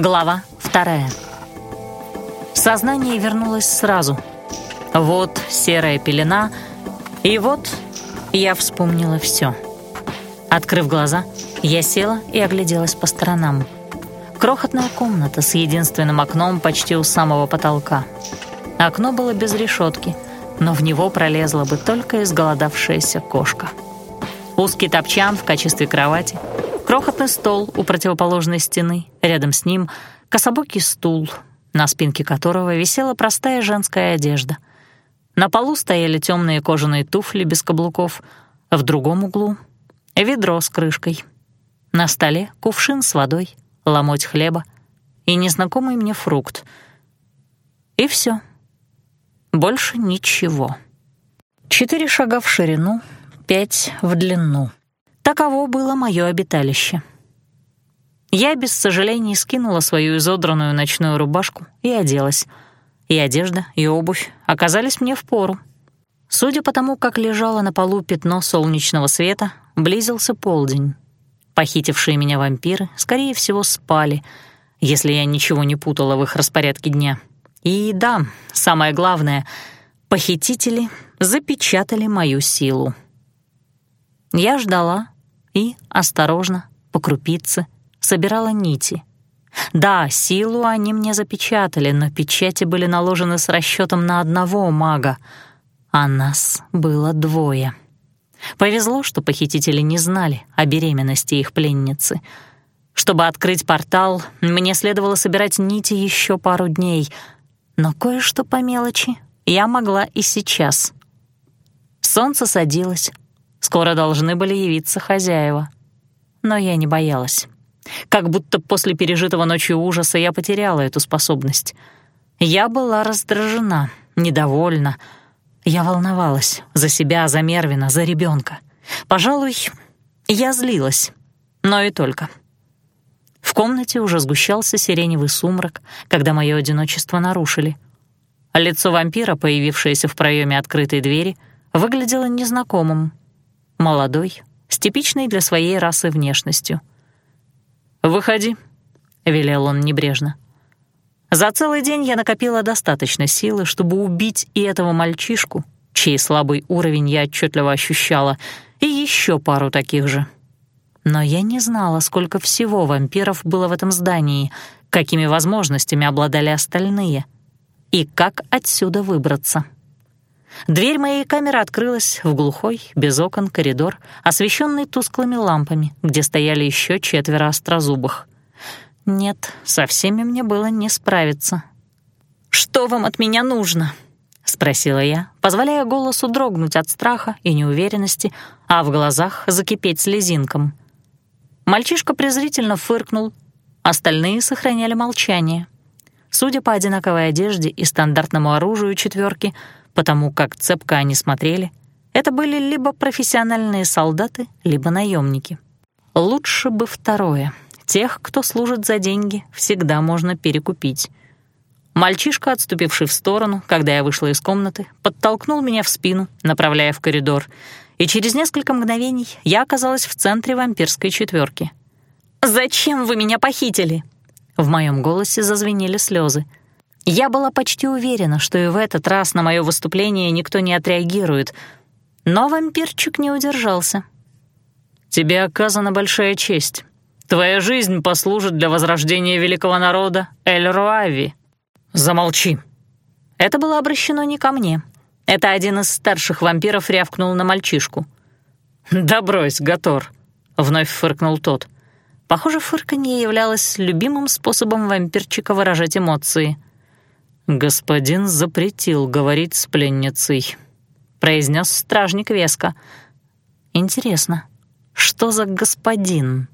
Глава вторая. Сознание вернулось сразу. Вот серая пелена, и вот я вспомнила все. Открыв глаза, я села и огляделась по сторонам. Крохотная комната с единственным окном почти у самого потолка. Окно было без решетки, но в него пролезла бы только изголодавшаяся кошка. Узкий топчан в качестве кровати, крохотный стол у противоположной стены, рядом с ним кособокий стул, на спинке которого висела простая женская одежда. На полу стояли темные кожаные туфли без каблуков, в другом углу — ведро с крышкой. На столе кувшин с водой, ломоть хлеба и незнакомый мне фрукт. И все. Больше ничего. Четыре шага в ширину, пять в длину. Таково было мое обиталище. Я без сожалений скинула свою изодранную ночную рубашку и оделась. И одежда, и обувь оказались мне впору. Судя по тому, как лежало на полу пятно солнечного света, близился полдень. Похитившие меня вампиры, скорее всего, спали, если я ничего не путала в их распорядке дня. И да, самое главное, похитители запечатали мою силу. Я ждала и, осторожно, по крупице, собирала нити. Да, силу они мне запечатали, но печати были наложены с расчетом на одного мага, а нас было двое. Повезло, что похитители не знали о беременности их пленницы. Чтобы открыть портал, мне следовало собирать нити еще пару дней, но кое-что по мелочи я могла и сейчас. Солнце садилось, Скоро должны были явиться хозяева. Но я не боялась. Как будто после пережитого ночью ужаса я потеряла эту способность. Я была раздражена, недовольна. Я волновалась за себя, за Мервина, за ребенка. Пожалуй, я злилась, но и только. В комнате уже сгущался сиреневый сумрак, когда мое одиночество нарушили. Лицо вампира, появившееся в проеме открытой двери, выглядело незнакомым, молодой, с типичной для своей расы внешностью. «Выходи», — велел он небрежно. За целый день я накопила достаточно силы, чтобы убить и этого мальчишку, чей слабый уровень я отчетливо ощущала, и еще пару таких же. Но я не знала, сколько всего вампиров было в этом здании, какими возможностями обладали остальные, и как отсюда выбраться. Дверь моей камеры открылась в глухой, без окон коридор, освещенный тусклыми лампами, где стояли еще четверо острозубых. Нет, со всеми мне было не справиться. «Что вам от меня нужно?» — спросила я, позволяя голосу дрогнуть от страха и неуверенности, а в глазах закипеть слезинком. Мальчишка презрительно фыркнул, остальные сохраняли молчание. Судя по одинаковой одежде и стандартному оружию четверки, потому как цепко они смотрели, это были либо профессиональные солдаты, либо наемники. Лучше бы второе. Тех, кто служит за деньги, всегда можно перекупить. Мальчишка, отступивший в сторону, когда я вышла из комнаты, подтолкнул меня в спину, направляя в коридор, и через несколько мгновений я оказалась в центре вампирской четверки. «Зачем вы меня похитили?» В моем голосе зазвенели слезы. Я была почти уверена, что и в этот раз на мое выступление никто не отреагирует, но вампирчик не удержался. «Тебе оказана большая честь. Твоя жизнь послужит для возрождения великого народа Эль-Руави. Замолчи». Это было обращено не ко мне. Это один из старших вампиров рявкнул на мальчишку. «Да брось, Гатор», — вновь фыркнул тот. Похоже, фырканье являлось любимым способом вампирчика выражать эмоции — «Господин запретил говорить с пленницей», — произнес стражник веско. «Интересно, что за господин?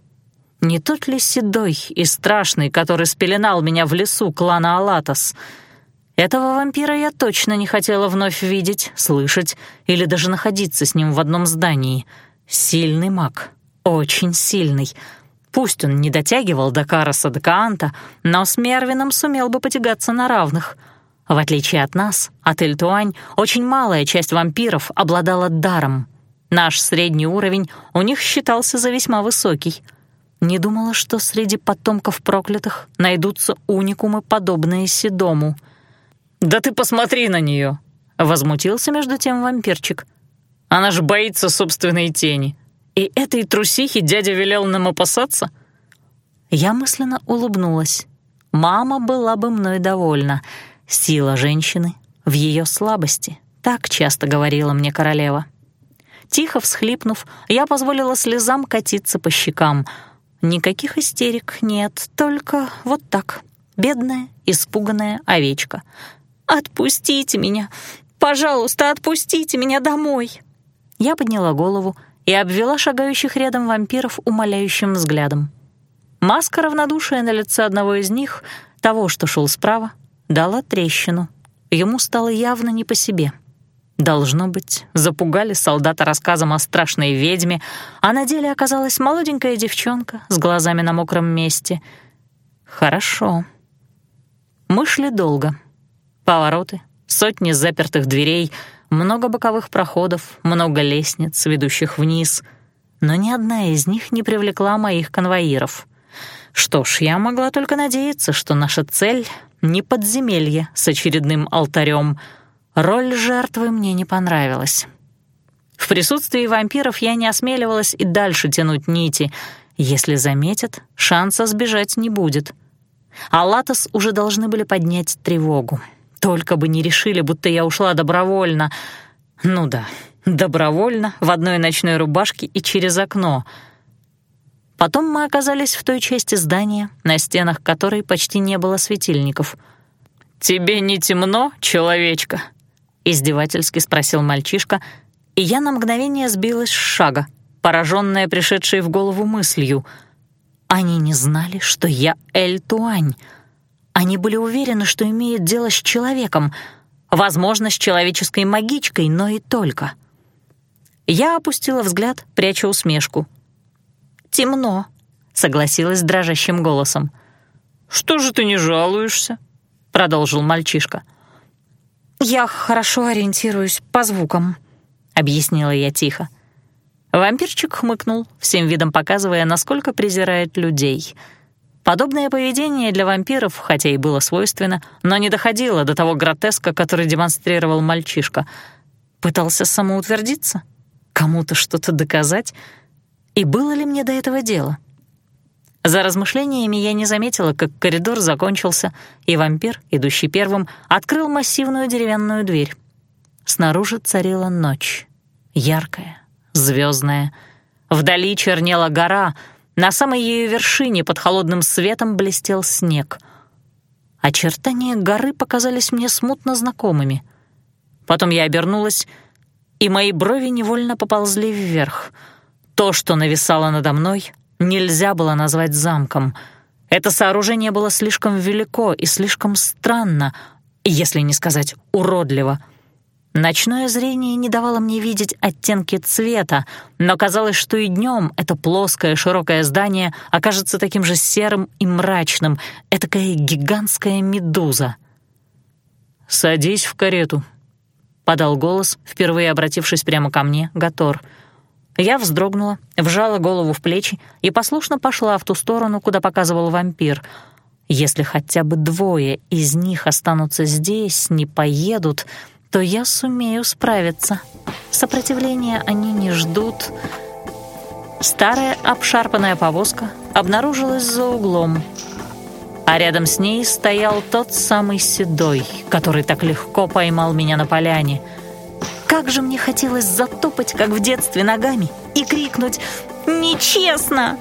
Не тот ли седой и страшный, который спеленал меня в лесу клана Алатос? Этого вампира я точно не хотела вновь видеть, слышать или даже находиться с ним в одном здании. Сильный маг, очень сильный». Пусть он не дотягивал до Караса Дакаанта, но с Мервином сумел бы потягаться на равных. В отличие от нас, от Эльтуань, очень малая часть вампиров обладала даром. Наш средний уровень у них считался за весьма высокий. Не думала, что среди потомков проклятых найдутся уникумы, подобные Седому. «Да ты посмотри на нее!» — возмутился между тем вампирчик. «Она ж боится собственной тени. И этой трусихи дядя велел нам опасаться?» Я мысленно улыбнулась. Мама была бы мной довольна. Сила женщины в ее слабости, так часто говорила мне королева. Тихо всхлипнув, я позволила слезам катиться по щекам. Никаких истерик нет, только вот так. Бедная, испуганная овечка. «Отпустите меня! Пожалуйста, отпустите меня домой!» Я подняла голову и обвела шагающих рядом вампиров умоляющим взглядом. Маска равнодушия на лице одного из них, того, что шел справа, дала трещину. Ему стало явно не по себе. Должно быть, запугали солдата рассказом о страшной ведьме, а на деле оказалась молоденькая девчонка с глазами на мокром месте. Хорошо. Мы шли долго. Повороты, сотни запертых дверей, много боковых проходов, много лестниц, ведущих вниз. Но ни одна из них не привлекла моих конвоиров — что ж, я могла только надеяться, что наша цель — не подземелье с очередным алтарем. Роль жертвы мне не понравилась. В присутствии вампиров я не осмеливалась и дальше тянуть нити. Если заметят, шанса сбежать не будет. А Латос уже должны были поднять тревогу. Только бы не решили, будто я ушла добровольно. Ну да, добровольно, в одной ночной рубашке и через окно — Потом мы оказались в той части здания, на стенах которой почти не было светильников. «Тебе не темно, человечка?» — издевательски спросил мальчишка, и я на мгновение сбилась с шага, пораженная пришедшей в голову мыслью. Они не знали, что я Эль-Туань. Они были уверены, что имеют дело с человеком, возможно, с человеческой магичкой, но и только. Я опустила взгляд, пряча усмешку — темно», — согласилась дрожащим голосом. «Что же ты не жалуешься?» — продолжил мальчишка. «Я хорошо ориентируюсь по звукам», — объяснила я тихо. Вампирчик хмыкнул, всем видом показывая, насколько презирает людей. Подобное поведение для вампиров, хотя и было свойственно, но не доходило до того гротеска, который демонстрировал мальчишка. Пытался самоутвердиться? Кому-то что-то доказать? И было ли мне до этого дело? За размышлениями я не заметила, как коридор закончился, и вампир, идущий первым, открыл массивную деревянную дверь. Снаружи царила ночь. Яркая, звездная. Вдали чернела гора, на самой ее вершине под холодным светом блестел снег. Очертания горы показались мне смутно знакомыми. Потом я обернулась, и мои брови невольно поползли вверх — то, что нависало надо мной, нельзя было назвать замком. Это сооружение было слишком велико и слишком странно, если не сказать уродливо. Ночное зрение не давало мне видеть оттенки цвета, но казалось, что и днем это плоское широкое здание окажется таким же серым и мрачным, этакая гигантская медуза. «Садись в карету», — подал голос, впервые обратившись прямо ко мне, Гатор — я вздрогнула, вжала голову в плечи и послушно пошла в ту сторону, куда показывал вампир. Если хотя бы двое из них останутся здесь, не поедут, то я сумею справиться. Сопротивления они не ждут. Старая обшарпанная повозка обнаружилась за углом, а рядом с ней стоял тот самый седой, который так легко поймал меня на поляне — как же мне хотелось затопать, как в детстве, ногами и крикнуть «Нечестно!»